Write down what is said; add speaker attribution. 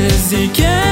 Speaker 1: زیگ